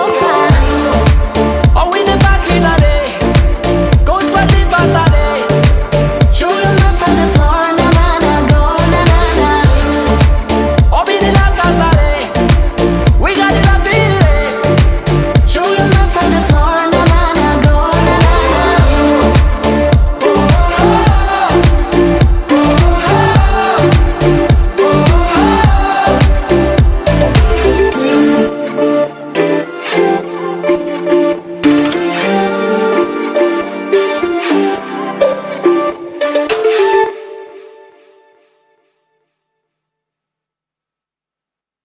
hope I